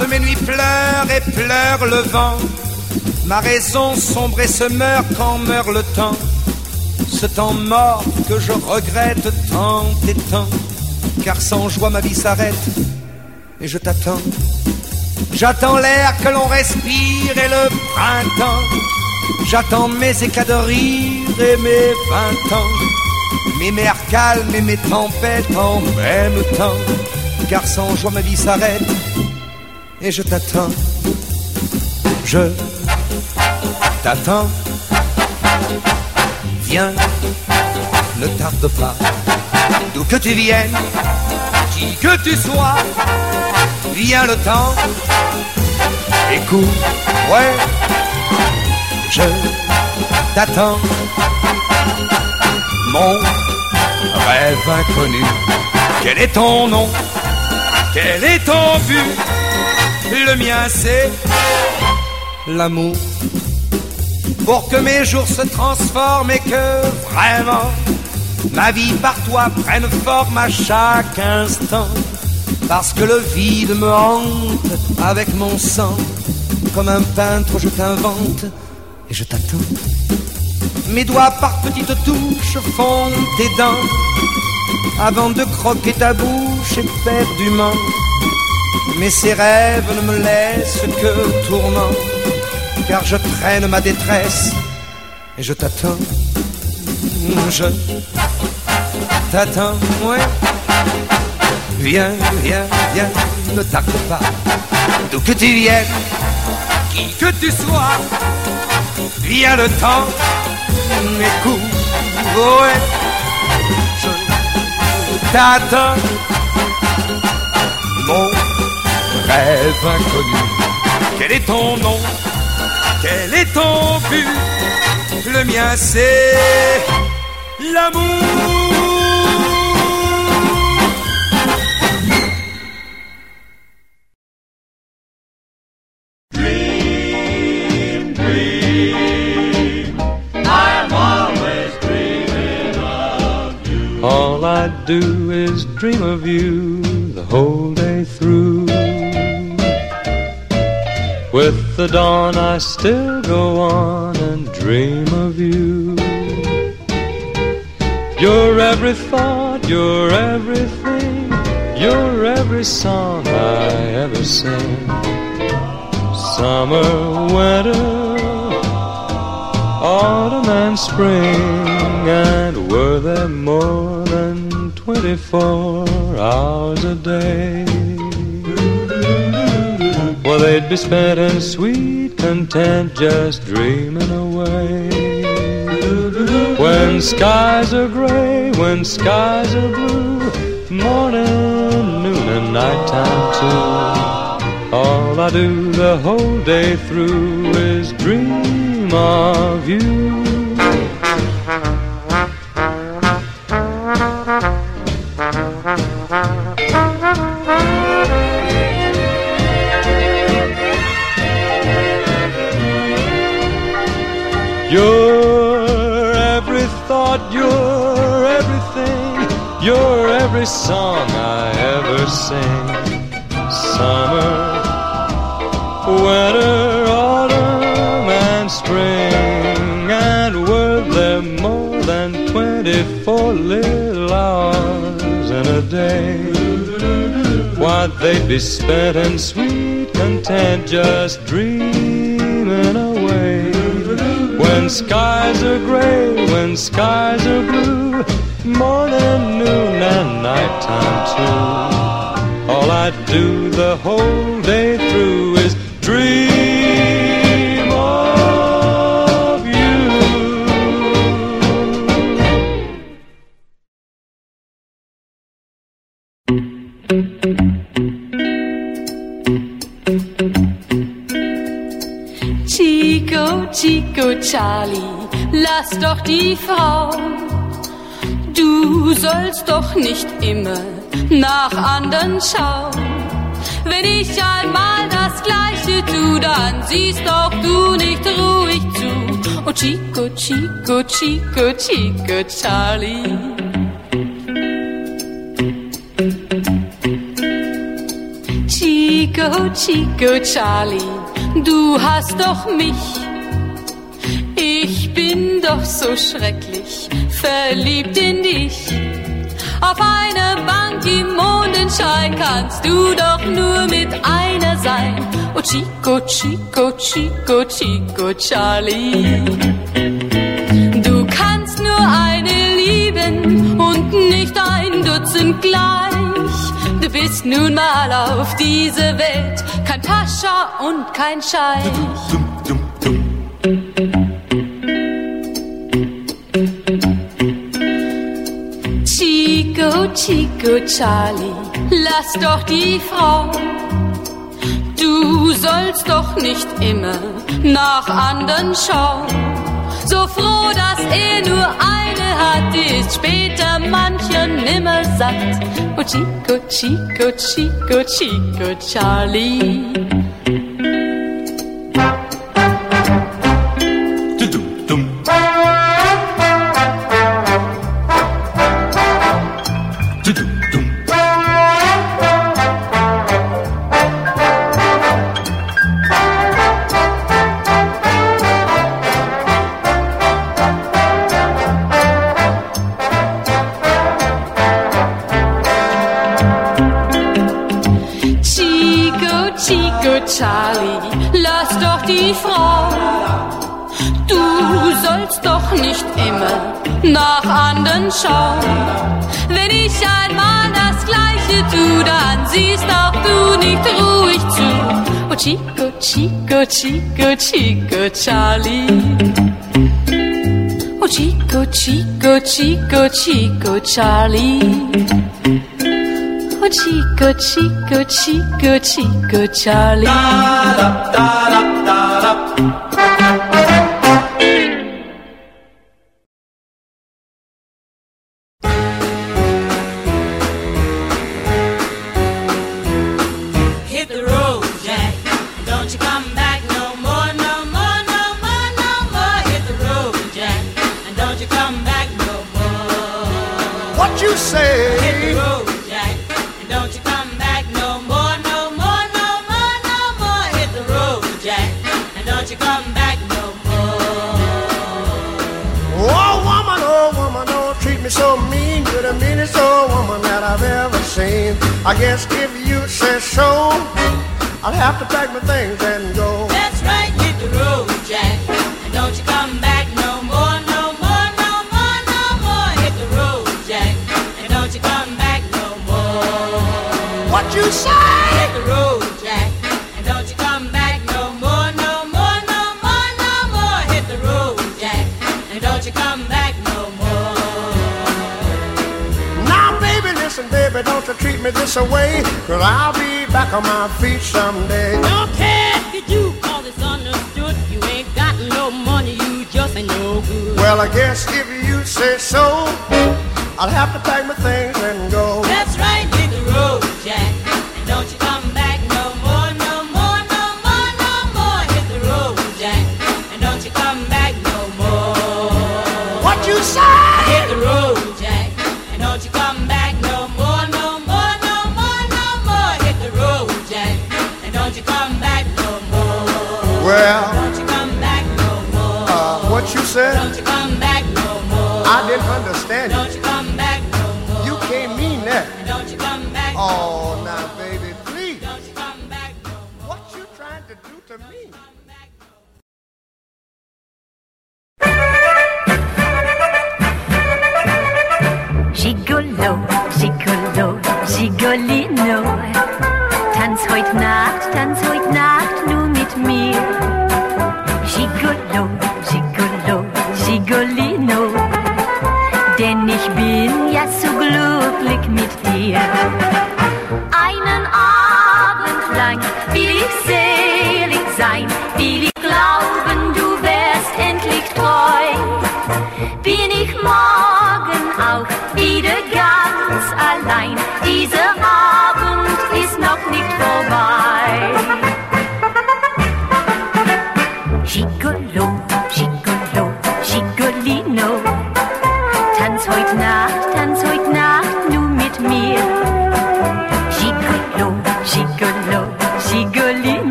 mes nuits pleurent et pleure le vent. Ma raison sombre et se meurt quand meurt le temps. Ce temps mort que je regrette tant et tant. Car sans joie ma vie s'arrête et je t'attends. J'attends l'air que l'on respire et le printemps. J'attends mes éclats de rire et mes vingt ans. Mes mers calmes et mes tempêtes en même temps. Car sans joie ma vie s'arrête et je t'attends. Je t'attends. Viens, ne tarde pas. D'où que tu viennes, qui que tu sois, viens le temps. Écoute, ouais, je t'attends. Mon rêve inconnu, quel est ton nom? Quel est ton but? Le mien c'est l'amour. Pour que mes jours se transforment et que vraiment ma vie par toi prenne forme à chaque instant. Parce que le vide me hante avec mon sang. Comme un peintre, je t'invente et je t'attends. Mes doigts par petites touches font tes dents. Avant de croquer ta bouche éperdument. Mais ces rêves ne me laissent que tourment. Car je traîne ma détresse et je t'attends. Je t'attends, ouais. Viens, viens, viens, ne tarde pas. D'où que tu viennes, qui que tu sois, viens le temps, écoute, ouais. Je t'attends, mon rêve inconnu. Quel est ton nom? Quel est ton but? Le mien c'est l'amour. All I do is dream of you the dawn, I still go on and dream of you. You're every thought, you're everything, you're every song I ever sing. Summer, winter, autumn and spring, and were there more than 24 hours a day. Well, they'd be spent in sweet content, just dreaming away. When skies are gray, when skies are blue, morning, noon, and nighttime too. All I do the whole day through is dream of you. You're every thought, you're everything, you're every song I ever sing. Summer, winter, autumn, and spring, and were there more than 24 little hours in a day? Why, they'd be spent in sweet content, just dreaming away. When skies are gray, when skies are blue, morning, noon, and nighttime too. All I do the whole day through is dream Chico, Charlie, lass doch die Frau. Du sollst doch nicht immer nach anderen schauen. Wenn ich einmal das Gleiche tu, dann siehst doch du nicht ruhig zu. Oh Chico, Chico, Chico, Chico, Charlie. Chico, Chico, Charlie, du hast doch mich. Ich bin doch so schrecklich verliebt in dich. Auf einer Bank im Mondenschein kannst du doch nur mit einer sein. Oh Chico, Chico, Chico, Chico, Charlie. Du kannst nur eine lieben und nicht ein Dutzend gleich. Du bist nun mal auf dieser Welt kein Pascha und kein Scheich. Chico, Charlie, lass doch die Frau. Du sollst doch nicht immer nach anderen schauen. So froh, dass er nur eine hat, ist später mancher nimmer satt. Oh Chico, Chico, Chico, Chico, Charlie. Tu, dann siehst auch du nicht ruhig zu. Oh Chico, Chico, Chico, Chico, Charlie. Oh Chico, Chico, Chico, Chico, Charlie. Oh Chico, Chico, Chico, Chico, Charlie. Hit I'll have to pack my things and go. That's right, hit the road, Jack. And don't you come back no more, no more, no more, no more. Hit the road, Jack. And don't you come back no more. What you say? Hit the road, Jack. And don't you come back no more, no more, no more, no more. Hit the road, Jack. And don't you come back no more. Well, Don't you come back no more. uh, what you said? Don't you come back no more. I didn't understand you.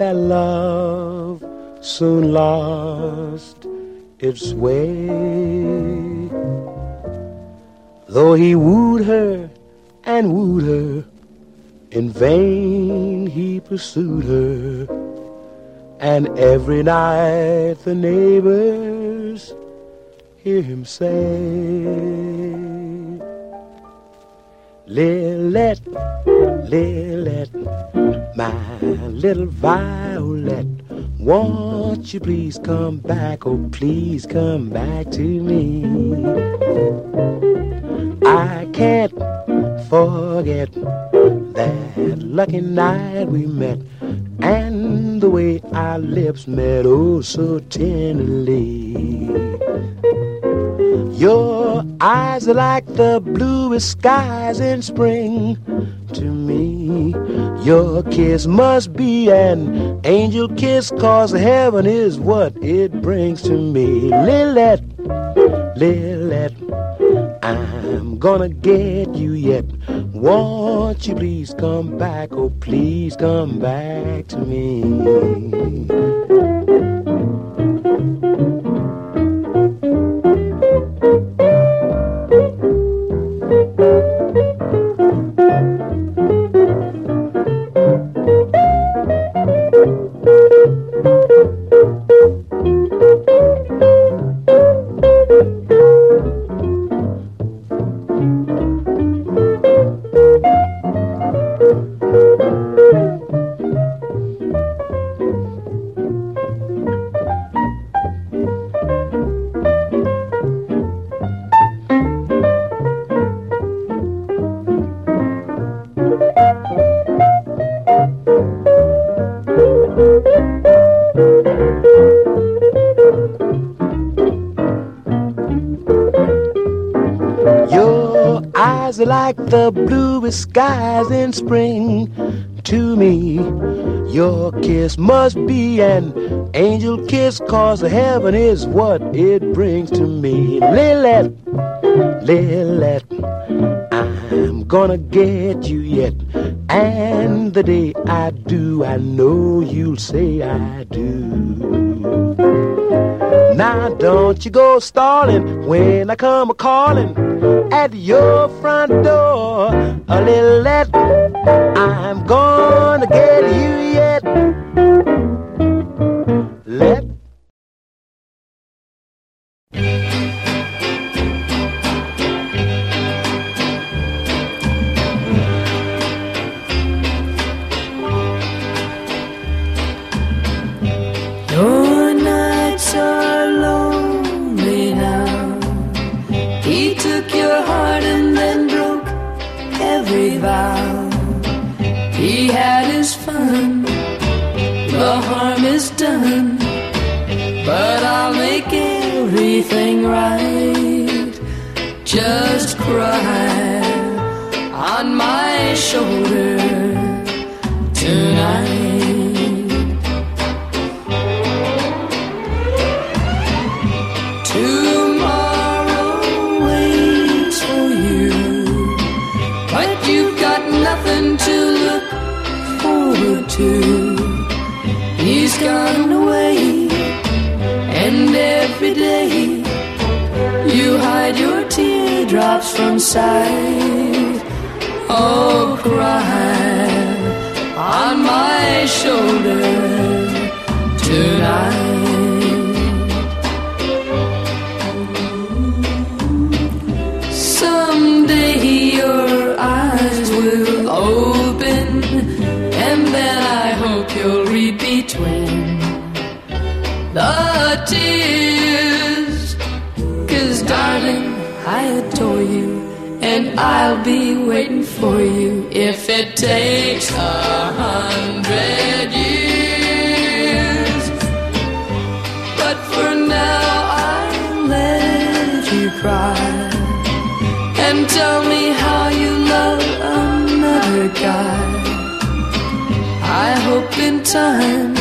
That love soon lost its way. Though he wooed her and wooed her, in vain he pursued her, and every night the neighbors hear him say, Lilette, Lilette, my little violet, won't you please come back, oh please come back to me. I can't forget that lucky night we met and the way our lips met oh so tenderly. Your eyes are like the bluest skies in spring to me. Your kiss must be an angel kiss, cause heaven is what it brings to me. Lilette, Lilette, I'm gonna get you yet. Won't you please come back? Oh, please come back to me. Like the bluest skies in spring to me. Your kiss must be an angel kiss, cause heaven is what it brings to me. Lilette, Lilette, I'm gonna get you yet. And the day I do, I know you'll say I do. Now don't you go stalling when I come a calling at your door. A little let sight. Oh, cry on my shoulder tonight. Someday your eyes will open, and then I hope you'll read between the tears. Cause, darling, I adore you, I'll be waiting for you if it takes a hundred years. But for now, I'll let you cry and tell me how you love another guy. I hope in time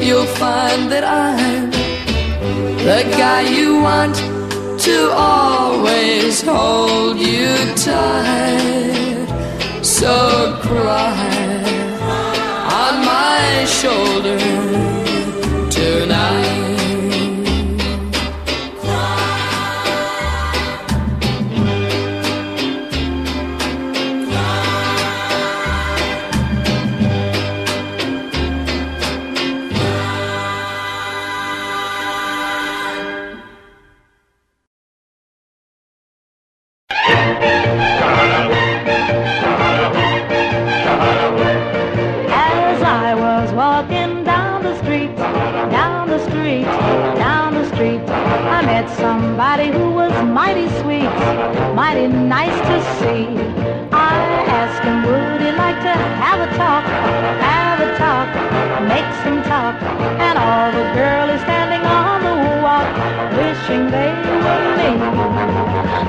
you'll find that I'm the guy you want to always hold you tight. So cry on my shoulder were me.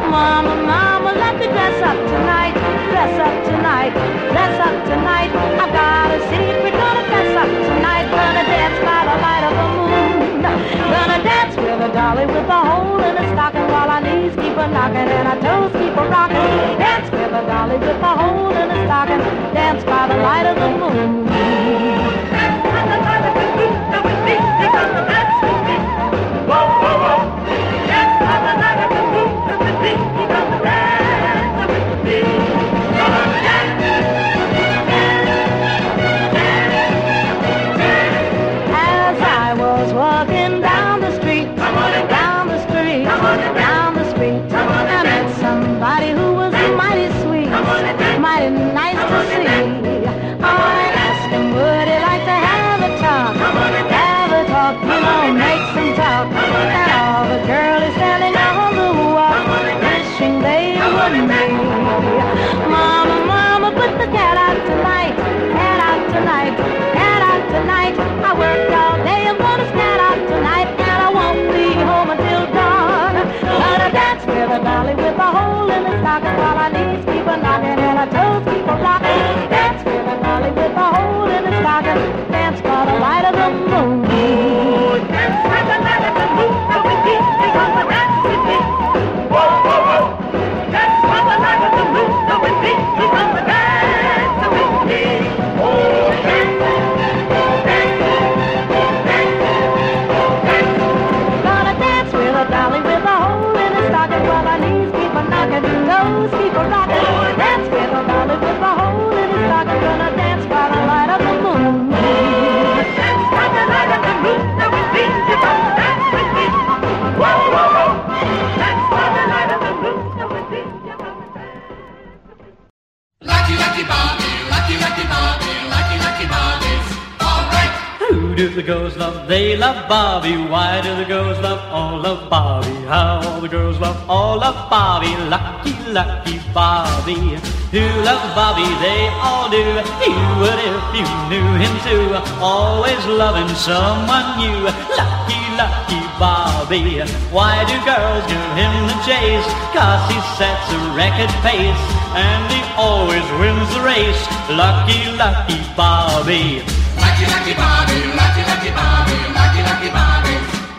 Mama, mama, let me dress up tonight, dress up tonight, dress up tonight. I've got a secret, gonna dress up tonight, gonna dance by the light of the moon. Gonna dance with a dolly with a hole in a stocking while our knees keep a knocking and our toes keep a rocking. Dance with a dolly with a hole in a stocking, dance by the light of the moon. As do the girls love? They love Bobby. Why do the girls love all love Bobby? How all the girls love all love Bobby. Lucky, lucky Bobby. Who loves Bobby? They all do. You would if you knew him too. Always loving someone new. Lucky, lucky Bobby. Why do girls give him the chase? Cause he sets a record pace. And he always wins the race. Lucky, lucky Bobby. Lucky, lucky Bobby, lucky, lucky Bobby, lucky, lucky Bobby.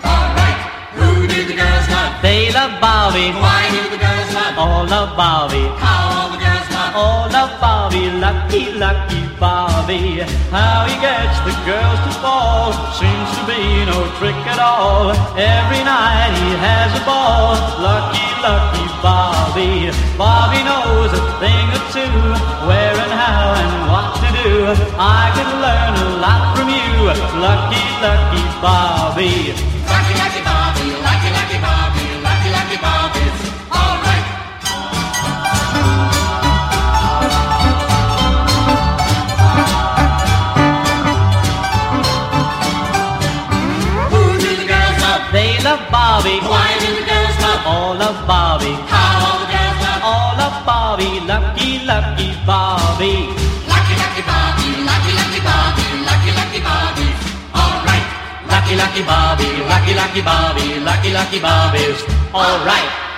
All right. Who do the girls love? They love Bobby. Why do the girls love? All love Bobby. How all the girls love? All love Bobby. Lucky, lucky Bobby. How he gets the girls to fall seems to be no trick at all. Every night he has a ball. Lucky, lucky Bobby. Bobby knows a thing or two. Where and how and what do. I could learn a lot from you. Lucky, lucky Bobby. Lucky, lucky Bobby, lucky, lucky Bobby, lucky, lucky Bobby's all right. Who do the girls love? They love Bobby. Why do the girls love? All love Bobby. How all the girls love? All love Bobby. Lucky, lucky Bobby. Lucky, lucky Bobby, lucky, lucky Bobby, lucky, lucky Bobby. All right. Lucky, lucky Bobby, lucky, lucky Bobby, lucky, lucky Bobby's all right.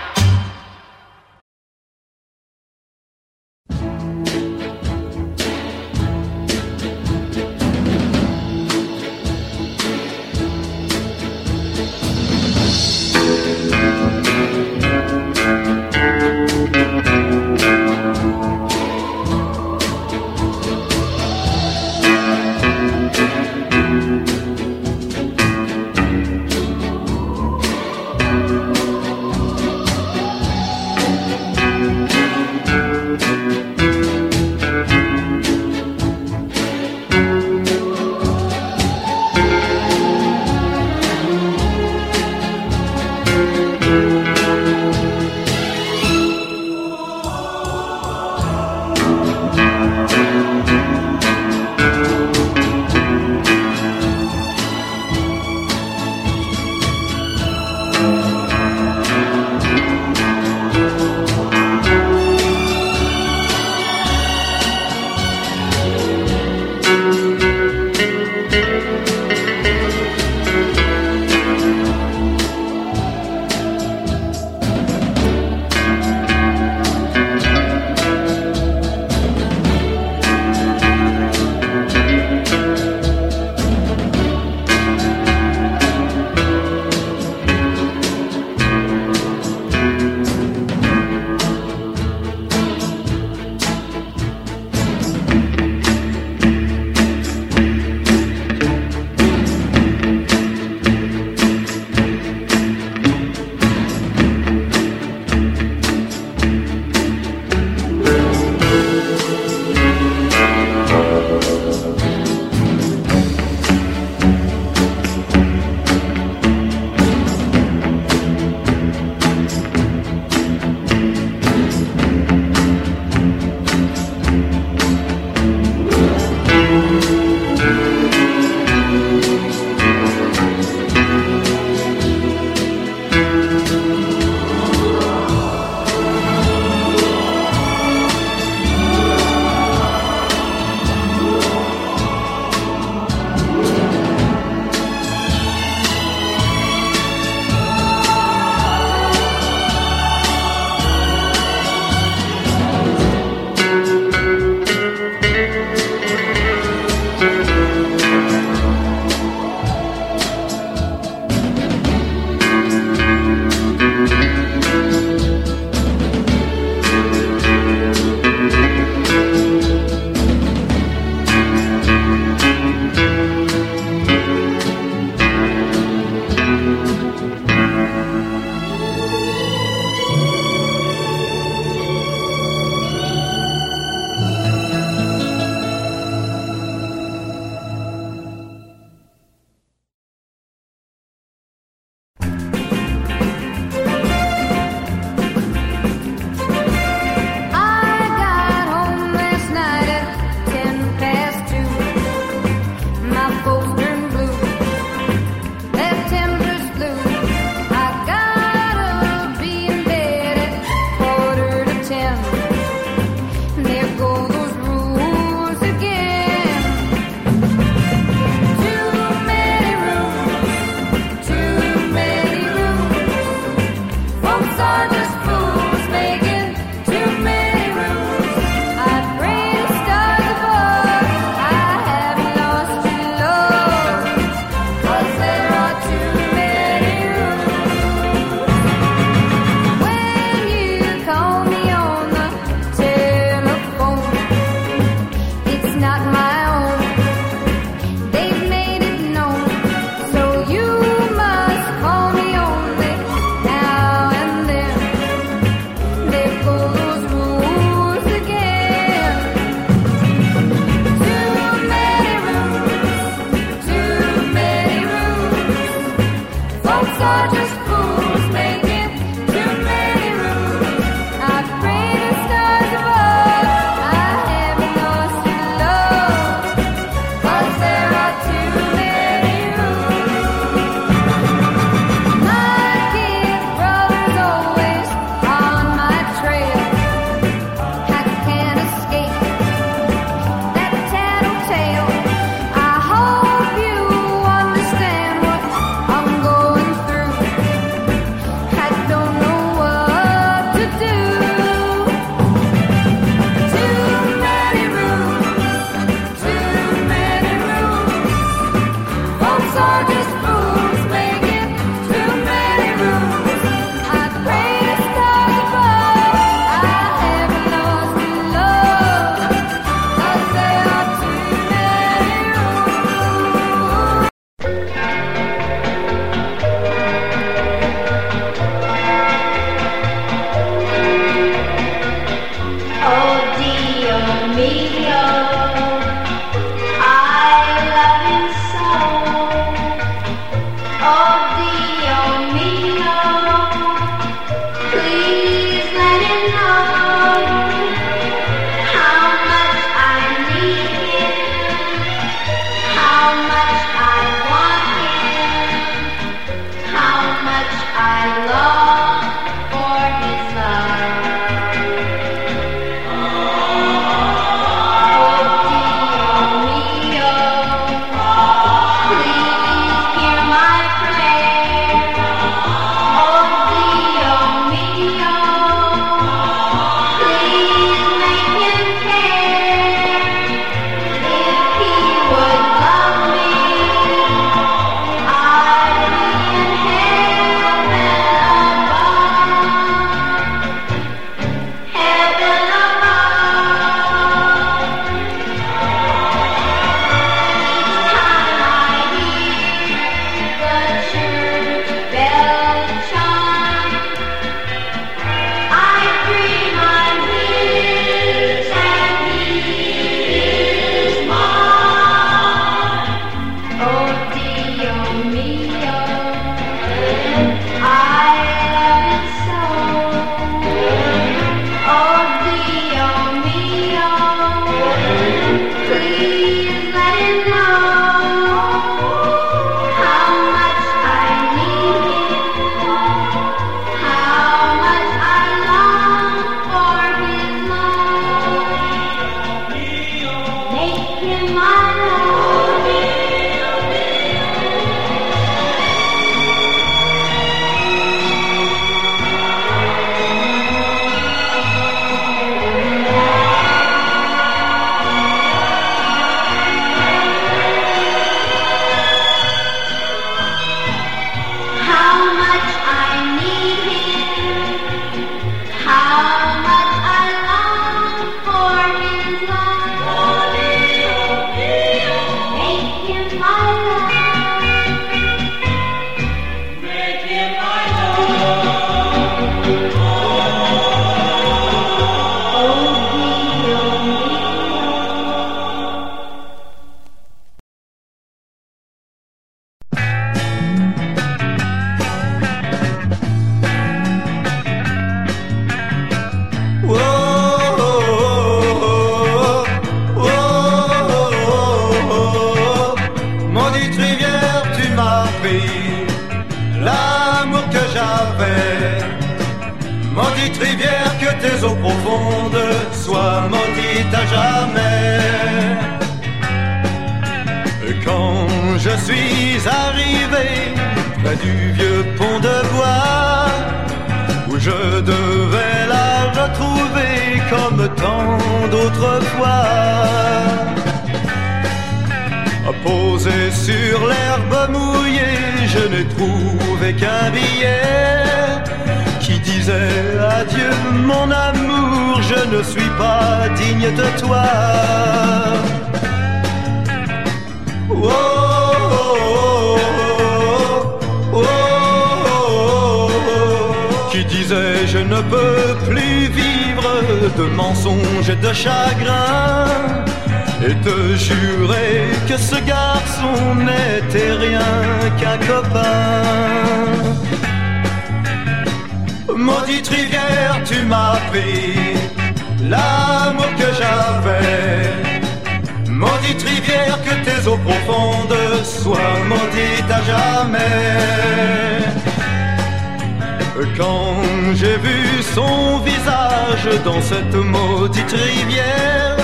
J'ai vu son visage dans cette maudite rivière,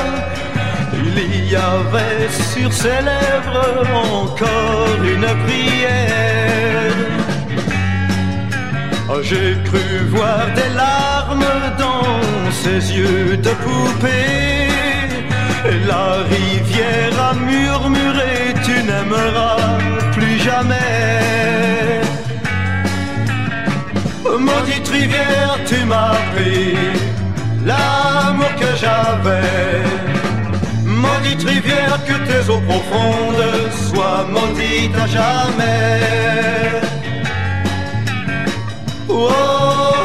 il y avait sur ses lèvres encore une prière. Ah, j'ai cru voir des larmes dans ses yeux de poupée. Et la rivière a murmuré, tu n'aimeras plus jamais maudite rivière, tu m'as pris l'amour que j'avais. Maudite rivière, que tes eaux profondes soient maudites à jamais. Oh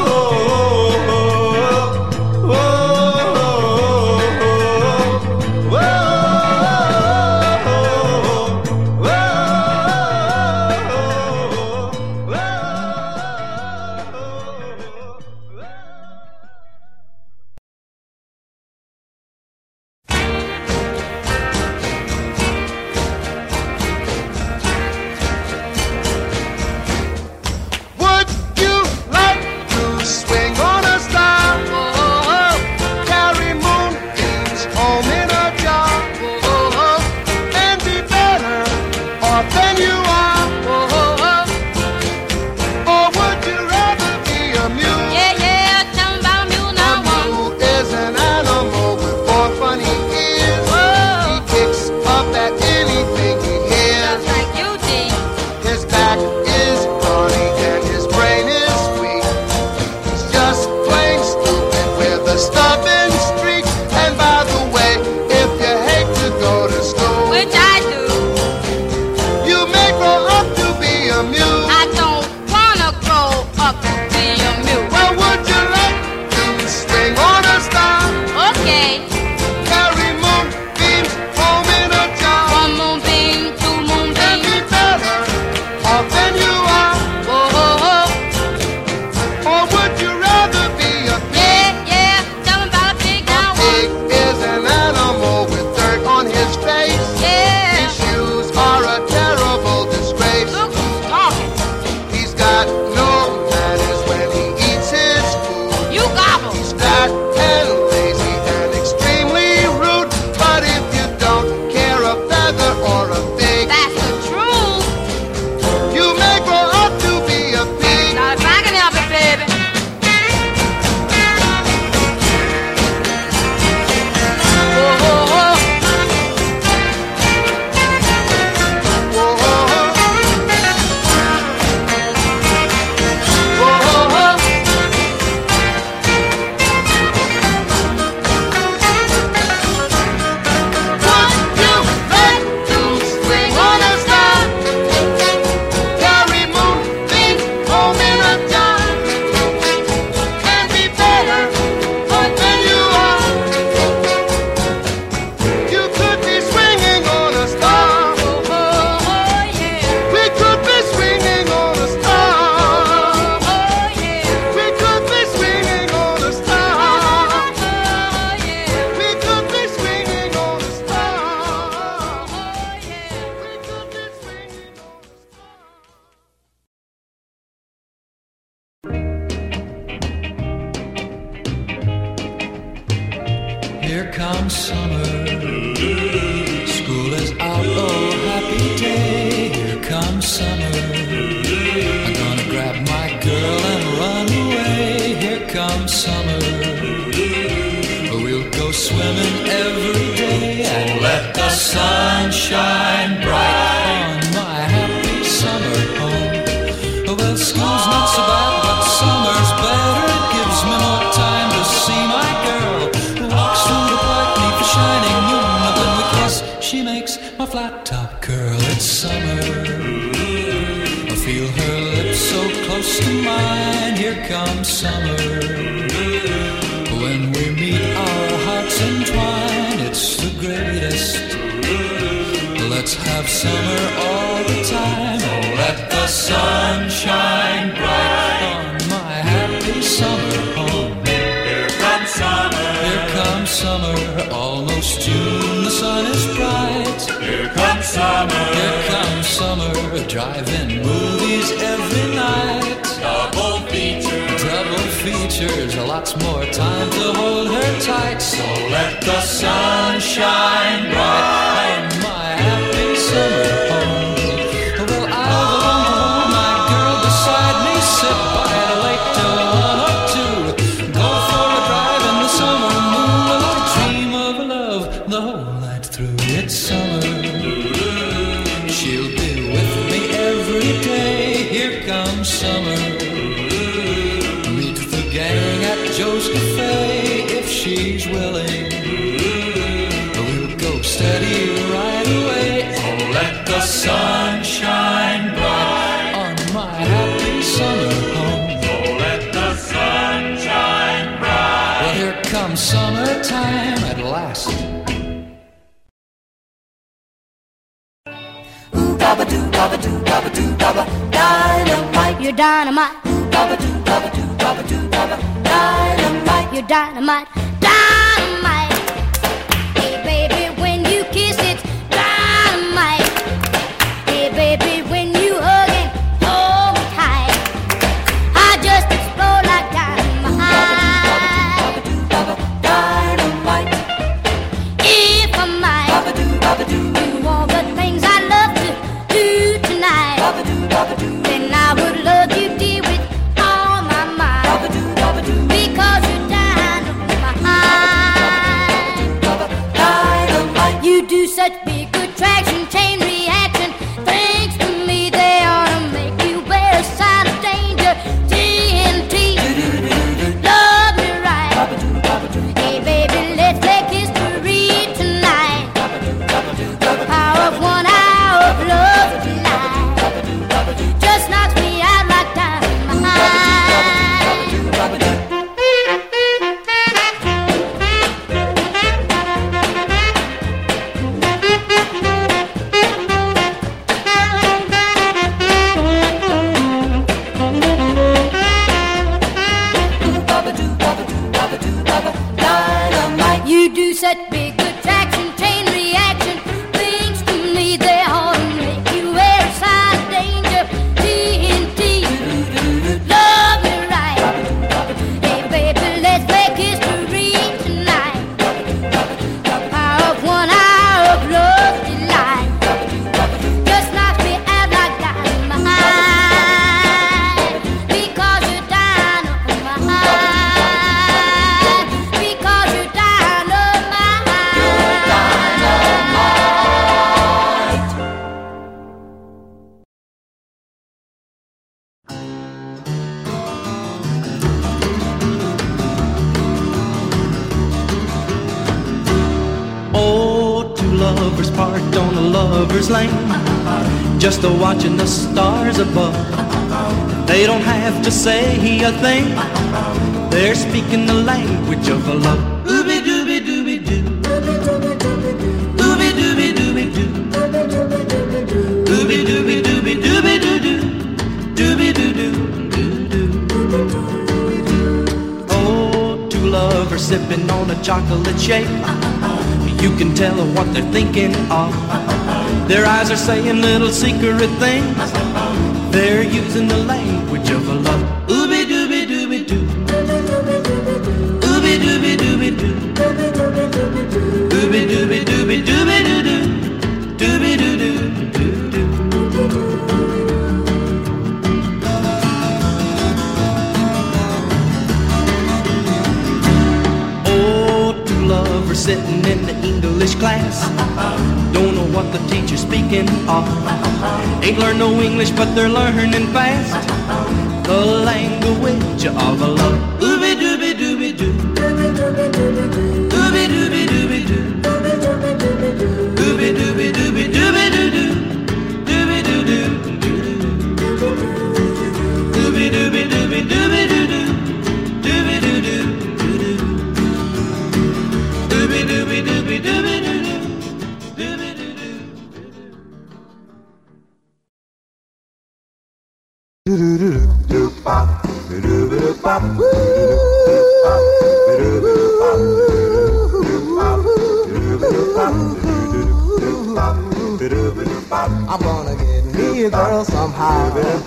summer all the time. Let the sun shine bright on my happy summer home. Here comes summer. Here comes summer, almost June. The sun is bright. Here comes summer. Here comes summer, driving movies every night. Double features. Double features, lots more time to hold her tight. So let the sun shine bright. time at last. Ooh, dynamite. You're dynamite. Ooh, dynamite. You're dynamite. Dynamite. saying little secret things sitting in the English class. Don't know what the teacher's speaking of. Ain't learned no English, but they're learning fast. The language of love. Ooby dooby dooby doo.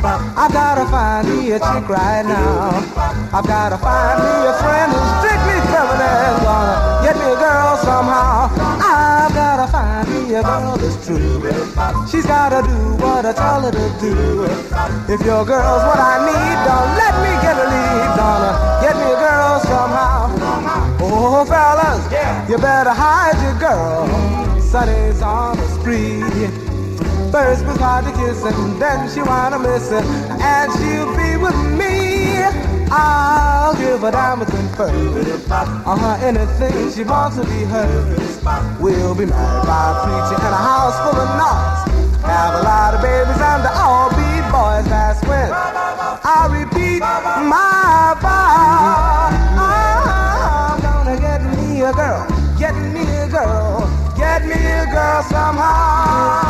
I gotta find me a chick right now. I've gotta find me a friend who's strictly feminine. Gonna get me a girl somehow. I've gotta find me a girl that's true. She's gotta do what I tell her to do. If your girl's what I need, don't let me get a lead. Gonna get me a girl somehow. Oh, fellas, you better hide your girl. Sonny's on the street. First was hard to kiss and then she wanna it. And she'll be with me. I'll give her diamonds and pearls Uh-huh, anything. She wants to be hers. We'll be married by a preacher in a house full of knocks Have a lot of babies and they'll all be boys That's when I repeat my vow. I'm gonna get me a girl Get me a girl Get me a girl somehow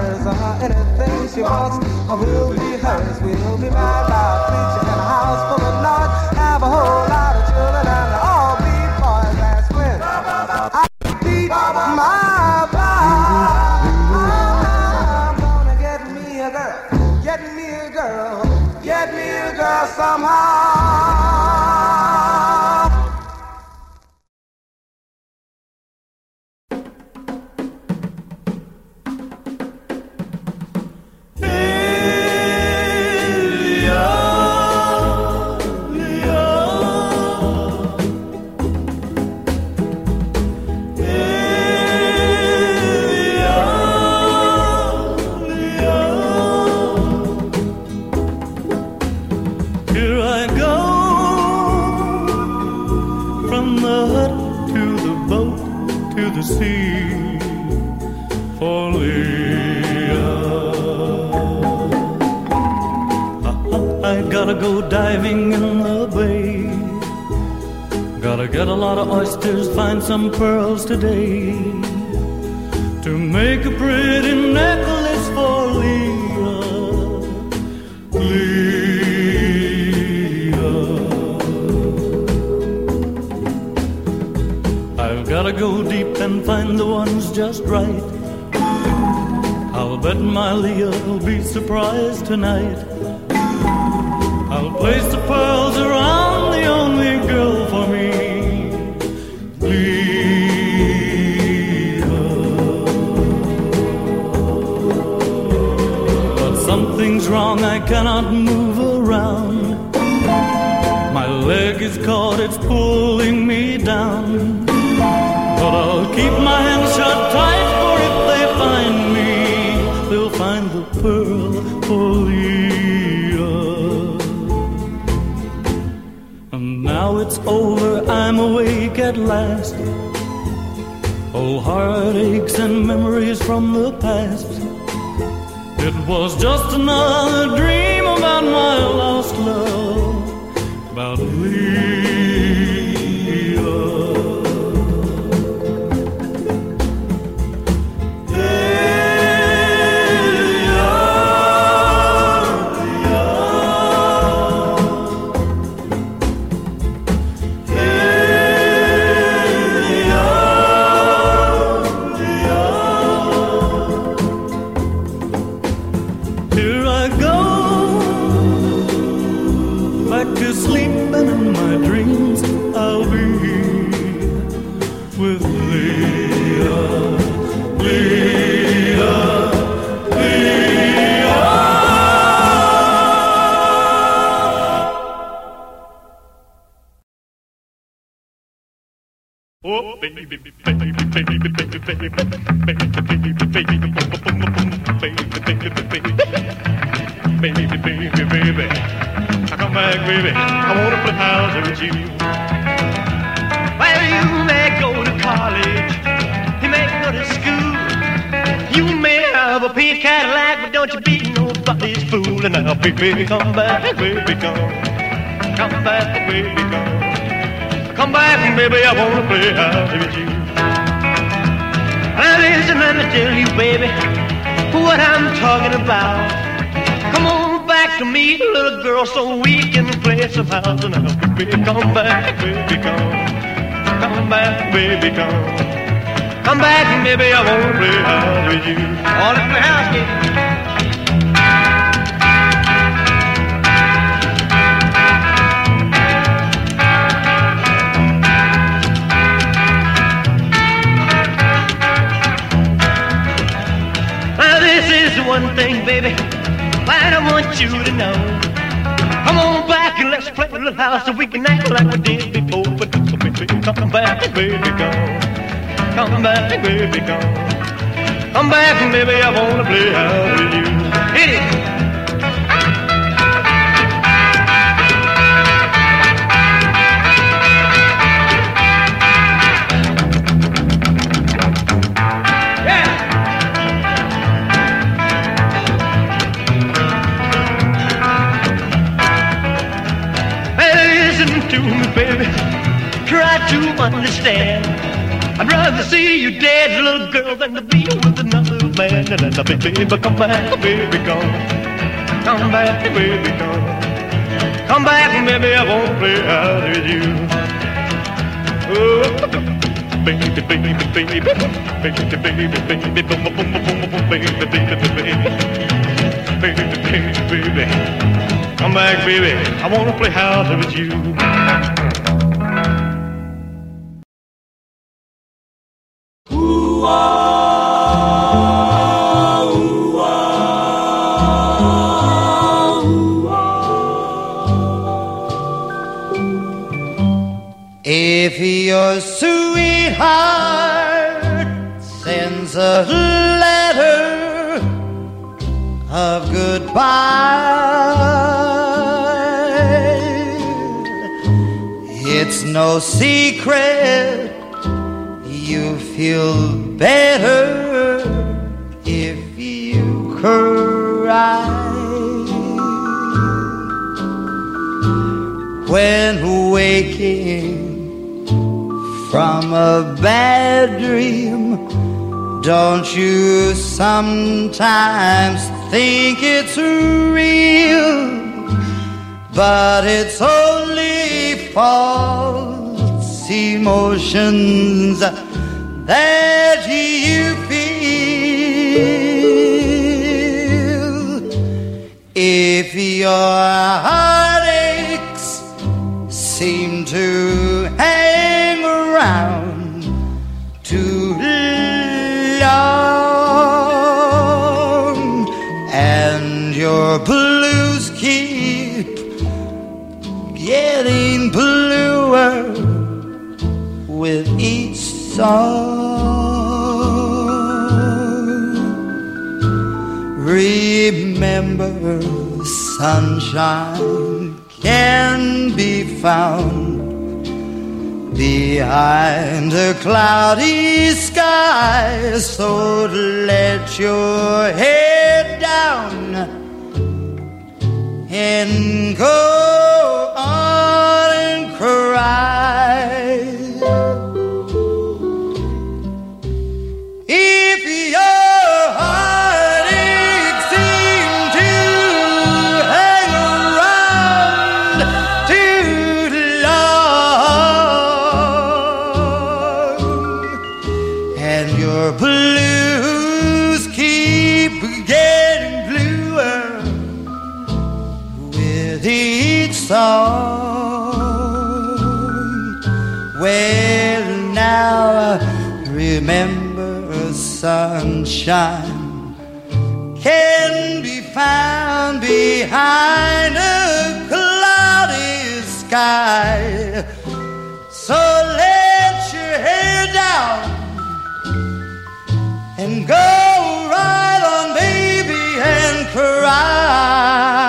furs, uh, anything she wants, I will be hers. We'll be married by today to make a pretty necklace for Leah. Leah. I've gotta go deep and find the ones just right. I'll bet my Leah will be surprised tonight. Pearl Leah. And now it's over, I'm awake at last. Oh, heartaches and memories from the past It was just another dream about my lost love, about Leah. Baby, come back, baby, come. Come back, baby, come. Come back, baby, I wanna play house with you. Now listen, let me tell you, baby, what I'm talking about. Come on back to me, little girl, so we can play some house now. Baby, come back, baby, come. Come back, baby, come. Come back, baby, I wanna play house with you. All in the house, baby. This is one thing, baby, that I want you to know. Come on back and let's play a little house so we can act like we did before. But come, baby, come back, baby, come. Come back, baby, come. Come back, baby, I wanna play house with you. Hit it. To understand. I'd rather see you dead, little girl, than to be with another man. And then, baby, but come back, baby, come. Come back, baby, come. Come back, baby, I won't play out with you. Oh, baby, baby, baby, baby, baby, baby, baby, boom, boom, boom, boom, baby, baby, baby, baby, baby, baby. Come back, baby. I wanna play house with you. Feel better if you cry. When waking from a bad dream, don't you sometimes think it's real? But it's only false emotions that you feel. If your heartaches seem to hang around too long and your blues keep getting bluer with each song. Remember, sunshine can be found behind a cloudy sky. So let your head down and go on and cry. Remember, sunshine can be found behind a cloudy sky. So let your hair down and go right on, baby, and cry.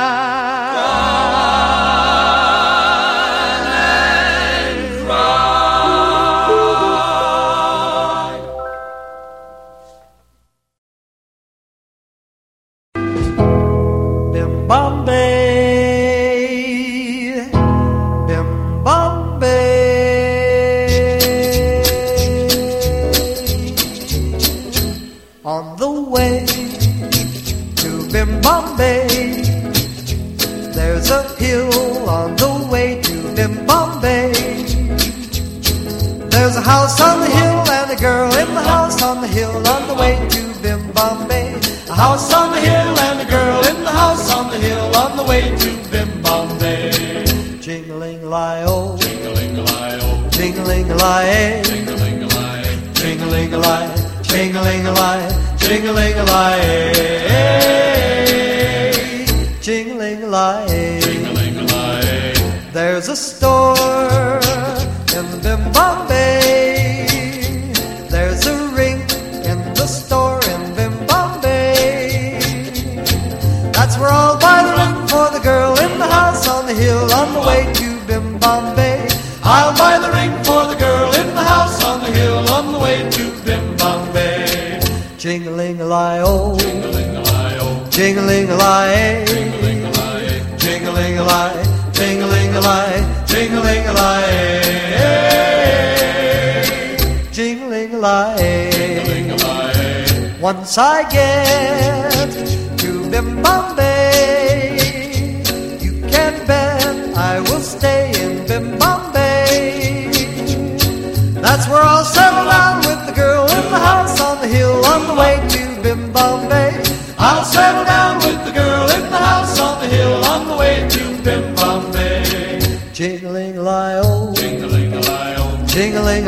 House on the hill and a girl in the house on the hill on the way to Bim Bombay. Jingling lie oh, jingling lie oh, jingling lie, jingling lie, jingling lie, jingling lie, jingling lie, jingling lie, jingling lie. There's a store in Bim Bombay. A lie, jingling a lie, jingling a lie. Once I get to Bombay, you can bet I will stay in Bombay. That's where I'll settle down with the girl in the house on the hill on the way to Bimbombey. I'll settle down with the girl in the house on the hill on the way to Bimbombey. Jingling a lie oh, jingling a lie oh, jingling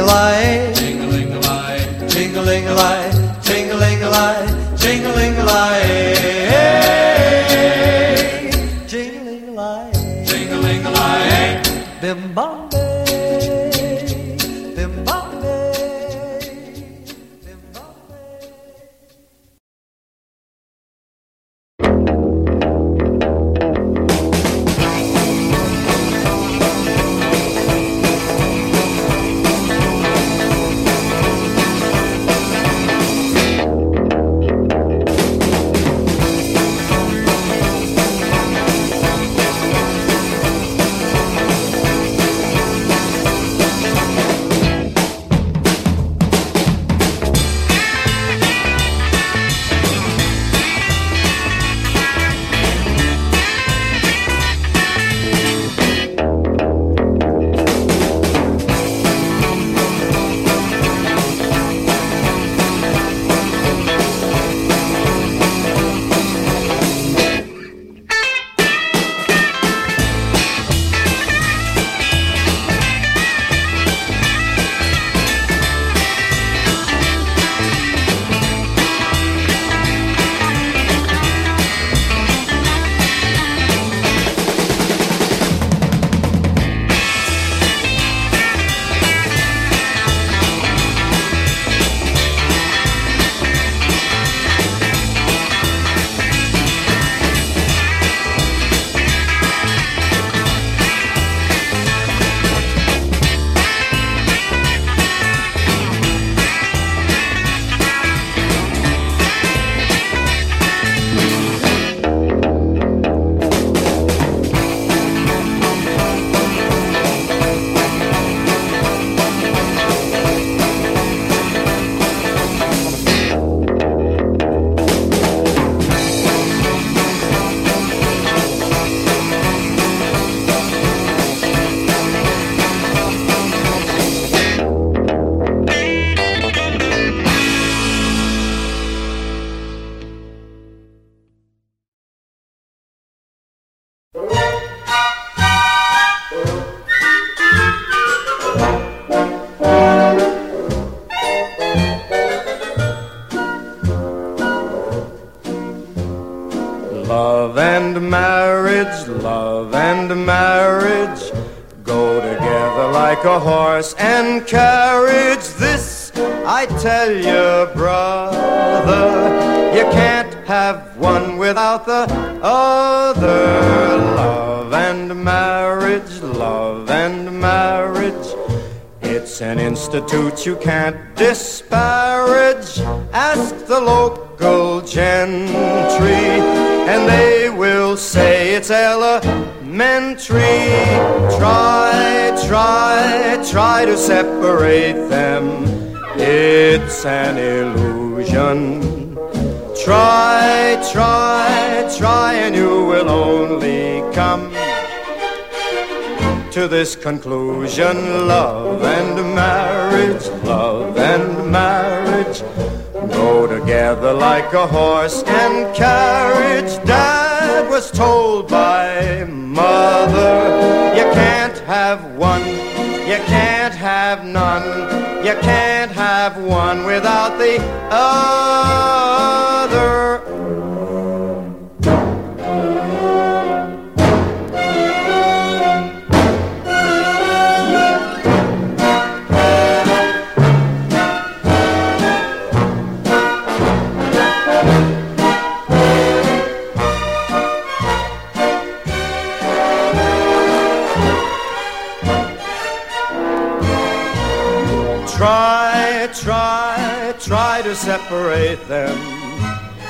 and marriage, love and marriage. It's an institute you can't disparage. Ask the local gentry, and they will say it's elementary. Try, try, try to separate them. It's an illusion. Try, try, try, and you will only to this conclusion love and marriage, love and marriage go together like a horse and carriage. Dad was told by mother, you can't have one, you can't have none, you can't have one without the other.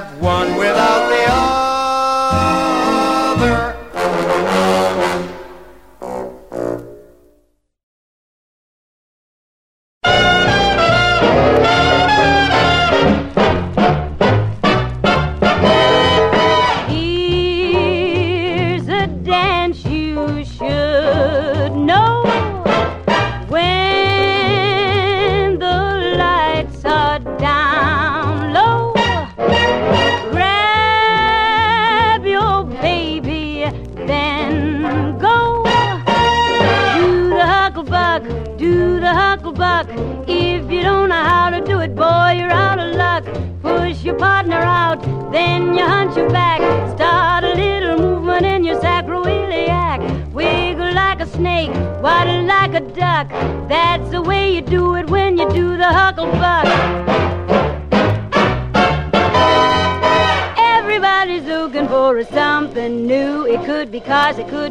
have one without the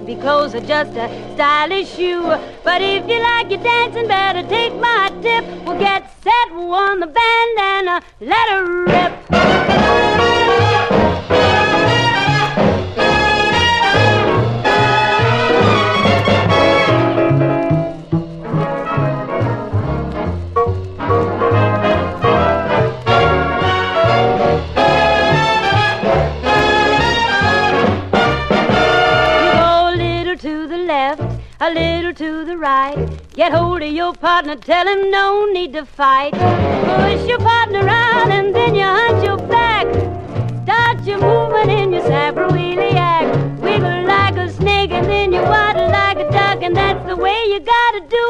be clothes, or just a stylish shoe. But if you like your dancing, better take my tip. We'll get partner, tell him no need to fight. Push your partner out and then you hunch your back. Start your movement in your sacroiliac. Wiggle like a snake and then you waddle like a duck, and that's the way you gotta do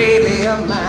baby of mine.